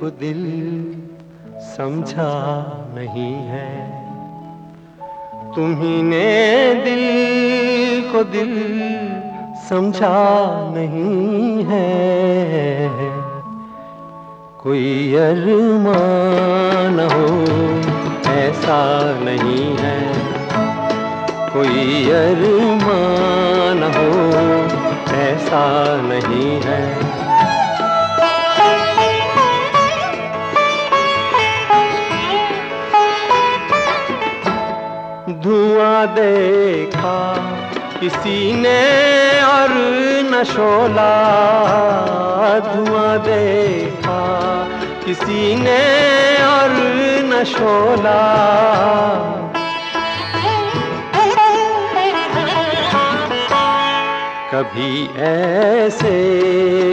को दिल समझा नहीं है। तुम्ही ने दिल को दिल समझा नहीं है। कोई अरमान हो, ऐसा नहीं है। कोई अरमान हो, ऐसा नहीं है। देखा, किसी ने और न शोला। धुआँ देखा, किसी ने और न शोला। कभी ऐसे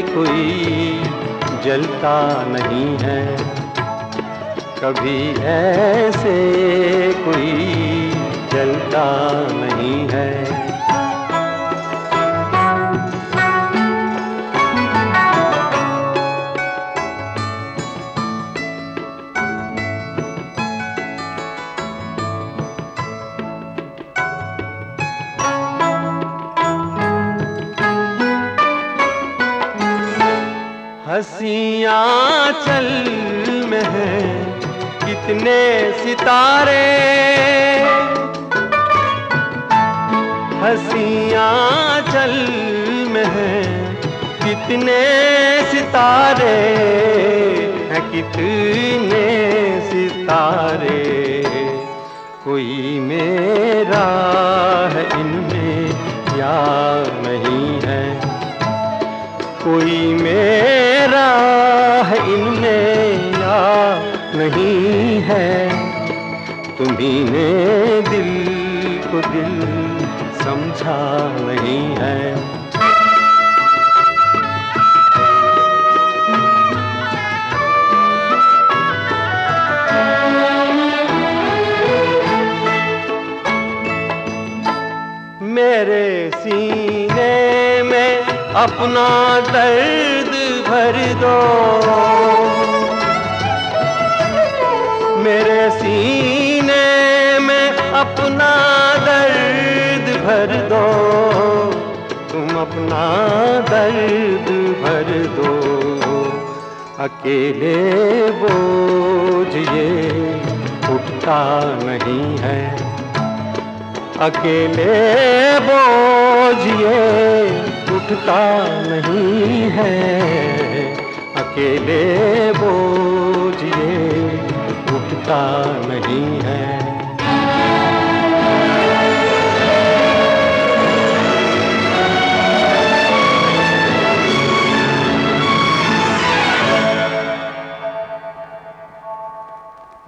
कोई जलता नहीं है। कभी ऐसे जलता नहीं है। हसियाँ चल में है कितने सितारे। हसियाँ चल में है। कितने सितारे हैं, कितने सितारे। कोई मेरा है इनमें या नहीं है। कोई मेरा है इनमें या नहीं है। तुम्ही दिल को दिल समझा नहीं है। मेरे सीने में अपना दर्द भर दो। मेरे सीने में अपना दर्द भर दो। तुम अपना दर्द भर दो। अकेले बोझ ये उठता नहीं है। अकेले बोझ ये उठता नहीं है। अकेले बोझ ये उठता नहीं है।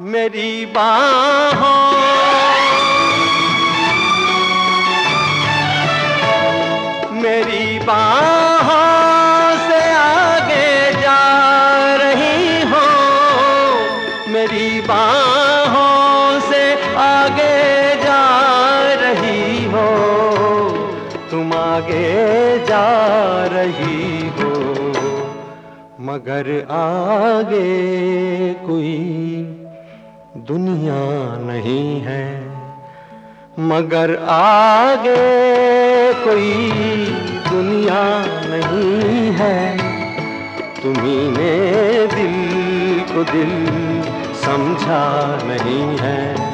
मेरी बाहों। मेरी बाहों से आगे जा रही हो। मेरी बाहों से आगे जा रही हो। तुम आगे जा रही हो, मगर आगे कोई दुनिया नहीं है। मगर आगे कोई दुनिया नहीं है। तुम्ही ने दिल को दिल समझा नहीं है।